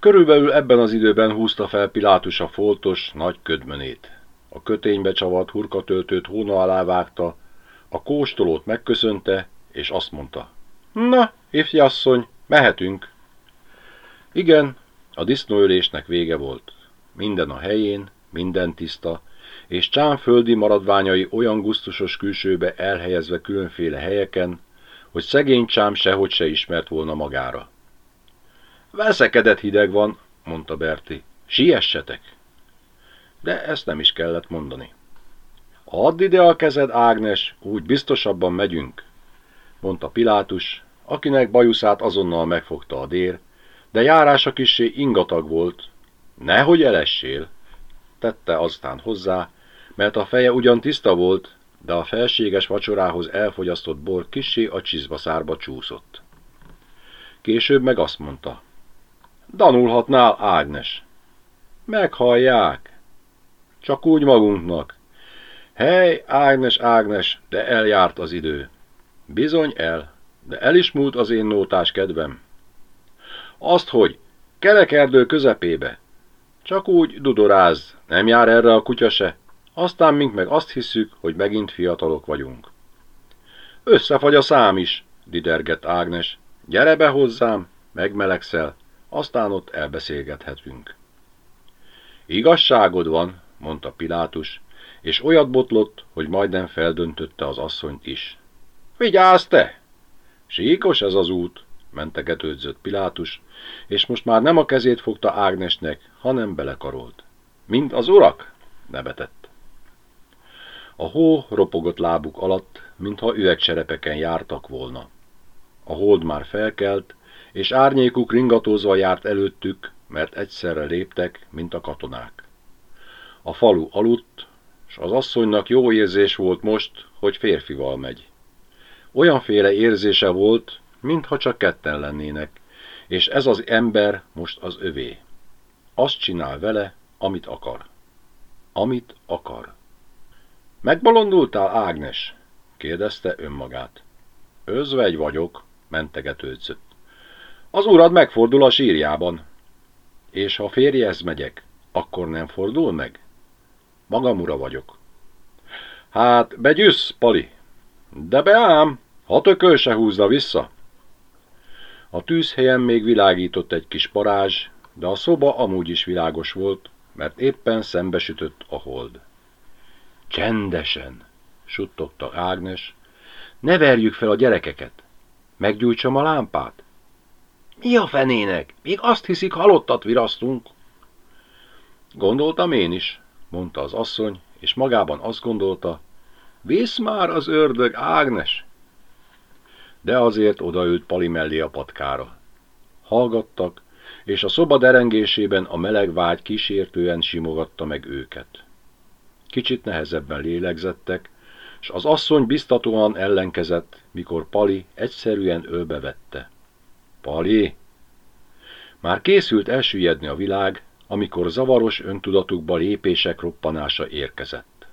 Körülbelül ebben az időben húzta fel Pilátus a foltos, nagy ködmönét. A köténybe csavart hurkatöltőt hóna alá vágta, a kóstolót megköszönte, és azt mondta. Na, ifjasszony, mehetünk. Igen, a disznóölésnek vége volt. Minden a helyén, minden tiszta, és csámföldi maradványai olyan gusztusos külsőbe elhelyezve különféle helyeken, hogy szegény csám sehogy se ismert volna magára. Veszekedett hideg van, mondta Berti. Siessetek! De ezt nem is kellett mondani. Add ide a kezed, Ágnes, úgy biztosabban megyünk, mondta Pilátus, akinek bajuszát azonnal megfogta a dér, de járása kisé ingatag volt. Nehogy elessél, tette aztán hozzá, mert a feje ugyan tiszta volt, de a felséges vacsorához elfogyasztott bor kisé a csizbaszárba csúszott. Később meg azt mondta, Danulhatnál, Ágnes. Meghallják. Csak úgy magunknak. Hely, Ágnes, Ágnes, de eljárt az idő. Bizony el, de el is múlt az én nótás kedvem. Azt, hogy kerekerdő közepébe. Csak úgy dudoráz, nem jár erre a kutya se. Aztán mink meg azt hiszük, hogy megint fiatalok vagyunk. Összefagy a szám is, didergett Ágnes. Gyere be hozzám, megmelegszel, aztán ott elbeszélgethetünk. Igazságod van, mondta Pilátus, és olyat botlott, hogy majdnem feldöntötte az asszonyt is. Vigyázz te! Síkos ez az út, mentegetődzött Pilátus, és most már nem a kezét fogta Ágnesnek, hanem belekarolt. Mind az urak? nevetett. A hó ropogott lábuk alatt, mintha üvegcserepeken jártak volna. A hold már felkelt, és árnyékuk ringatózva járt előttük, mert egyszerre léptek, mint a katonák. A falu aludt, s az asszonynak jó érzés volt most, hogy férfival megy. Olyanféle érzése volt, mintha csak ketten lennének, és ez az ember most az övé. Azt csinál vele, amit akar. Amit akar. Megbolondultál, Ágnes? kérdezte önmagát. Özvegy vagyok, mentegetődzött. Az urad megfordul a sírjában. És ha férjez megyek, akkor nem fordul meg? Magam ura vagyok. Hát, begyűsz, Pali? De beám, ha tököl se húzza vissza. A tűzhelyen még világított egy kis parázs, de a szoba amúgy is világos volt, mert éppen szembesütött a hold. Csendesen, suttogta Ágnes, ne verjük fel a gyerekeket. Meggyújtsam a lámpát? Mi a fenének? Még azt hiszik, halottat virasztunk. Gondoltam én is, mondta az asszony, és magában azt gondolta, Visz már az ördög, Ágnes! De azért odaült Pali mellé a patkára. Hallgattak, és a szoba derengésében a meleg vágy kísértően simogatta meg őket. Kicsit nehezebben lélegzettek, s az asszony biztatóan ellenkezett, mikor Pali egyszerűen ölbevette. Pali! Már készült elsüllyedni a világ, amikor zavaros öntudatukba lépések roppanása érkezett.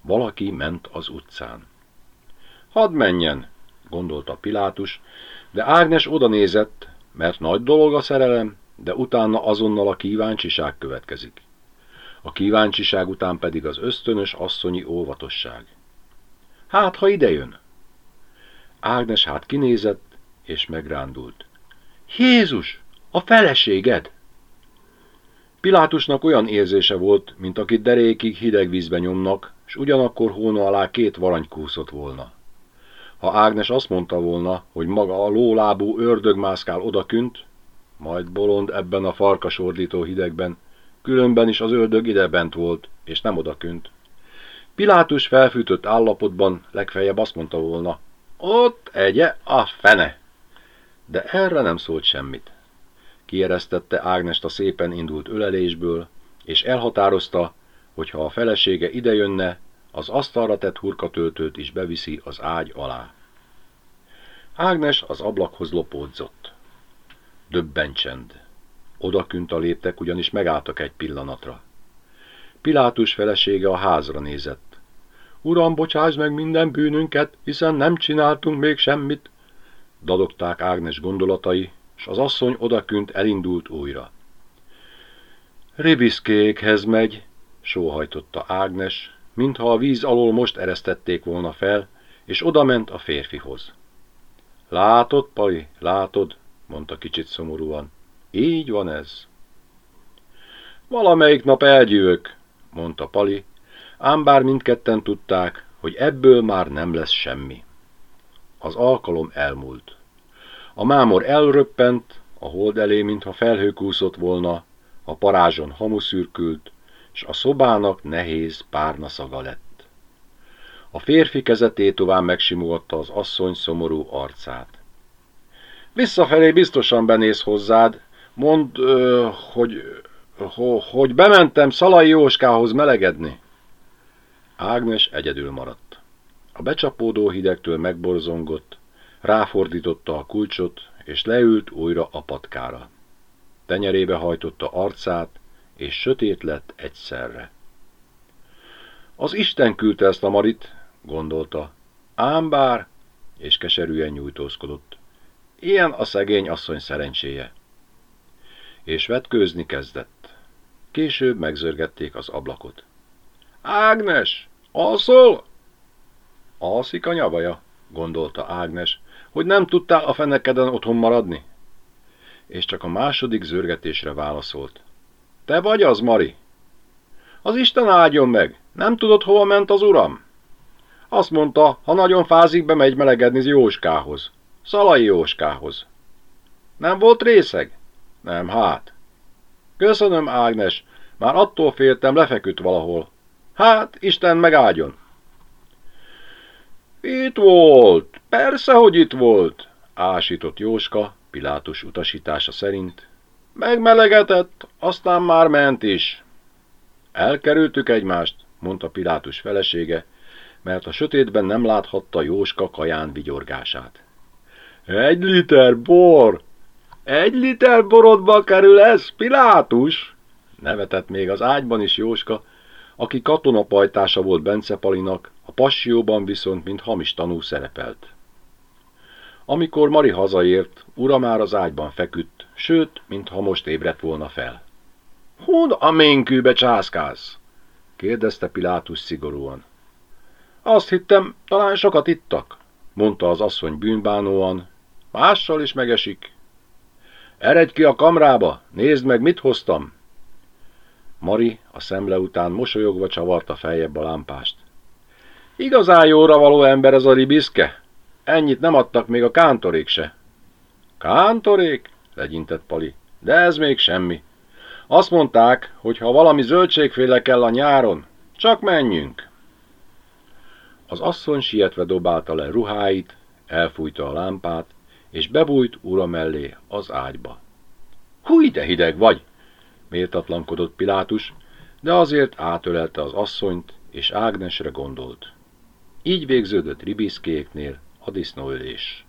Valaki ment az utcán. Hadd menjen, gondolta Pilátus, de Ágnes oda nézett, mert nagy dolog a szerelem, de utána azonnal a kíváncsiság következik. A kíváncsiság után pedig az ösztönös asszonyi óvatosság. Hát, ha idejön? Ágnes hát kinézett, és megrándult. Jézus, a feleséged! Pilátusnak olyan érzése volt, mint akit derékig hideg vízbe nyomnak, s ugyanakkor hóna alá két varany kúszott volna. Ha Ágnes azt mondta volna, hogy maga a lólábú ördög mászkál odakünt, majd bolond ebben a farkasordító hidegben, különben is az ördög ide bent volt, és nem odakünt. Pilátus felfűtött állapotban legfeljebb azt mondta volna, ott egye a fene! De erre nem szólt semmit. Kieresztette Ágnest a szépen indult ölelésből, és elhatározta, hogy ha a felesége idejönne, az asztalra tett hurkatöltőt is beviszi az ágy alá. Ágnes az ablakhoz lopódzott. Döbben csend. Odakünt a léptek, ugyanis megálltak egy pillanatra. Pilátus felesége a házra nézett. Uram, bocsáss meg minden bűnünket, hiszen nem csináltunk még semmit. Dadogták Ágnes gondolatai, s az asszony odakünt elindult újra. Ribiszkékhez megy, sóhajtotta Ágnes, mintha a víz alól most eresztették volna fel, és odament a férfihoz. Látod, Pali, látod, mondta kicsit szomorúan. Így van ez. Valamelyik nap elgyűvök, mondta Pali, ám bár mindketten tudták, hogy ebből már nem lesz semmi. Az alkalom elmúlt. A mámor elröppent, a hold elé, mintha felhők úszott volna, a parázson hamuszürkült, és a szobának nehéz párna szaga lett. A férfi kezetét tovább megsimogatta az asszony szomorú arcát. Visszafelé biztosan benéz hozzád, mondd, ö, hogy, ho, hogy bementem Szalai Jóskához melegedni. Ágnes egyedül maradt. A becsapódó hidegtől megborzongott, ráfordította a kulcsot, és leült újra a patkára. Tenyerébe hajtotta arcát, és sötét lett egyszerre. Az Isten küldte ezt a Marit, gondolta, ám bár, és keserűen nyújtózkodott. Ilyen a szegény asszony szerencséje. És vetkőzni kezdett. Később megzörgették az ablakot. Ágnes, alszol? Alszik a nyavaja, gondolta Ágnes, hogy nem tudtál a fenekeden otthon maradni? És csak a második zörgetésre válaszolt. Te vagy az, Mari? Az Isten áldjon meg! Nem tudod, hova ment az uram? Azt mondta, ha nagyon fázik, bemegy melegedni Jóskához. Szalai Jóskához. Nem volt részeg? Nem, hát. Köszönöm, Ágnes, már attól féltem, lefeküdt valahol. Hát, Isten megáldjon. Itt volt, persze, hogy itt volt, ásított Jóska, Pilátus utasítása szerint. Megmelegetett, aztán már ment is. Elkerültük egymást, mondta Pilátus felesége, mert a sötétben nem láthatta Jóska kaján vigyorgását. Egy liter bor! Egy liter borodba kerül ez, Pilátus! Nevetett még az ágyban is Jóska, aki katonapajtása volt Bence Palinak, a passióban viszont mint hamis tanú szerepelt. Amikor Mari hazaért, ura már az ágyban feküdt, sőt, mintha most ébredt volna fel. Hon a ménkűbe császkálsz? kérdezte Pilátus szigorúan. Azt hittem, talán sokat ittak, mondta az asszony bűnbánóan. Mással is megesik. Eredj ki a kamrába, nézd meg, mit hoztam. Mari a szemle után mosolyogva csavarta feljebb a lámpást. Igazán jóra való ember ez a ribiszke, Ennyit nem adtak még a kántorék se. Kántorék? legyintett Pali. De ez még semmi. Azt mondták, hogy ha valami zöldségféle kell a nyáron, csak menjünk. Az asszony sietve dobálta le ruháit, elfújta a lámpát, és bebújt ura mellé az ágyba. Húj, de hideg vagy! Méltatlankodott Pilátus, de azért átölelte az asszonyt, és Ágnesre gondolt. Így végződött Ribiszkéknél a disznóölés.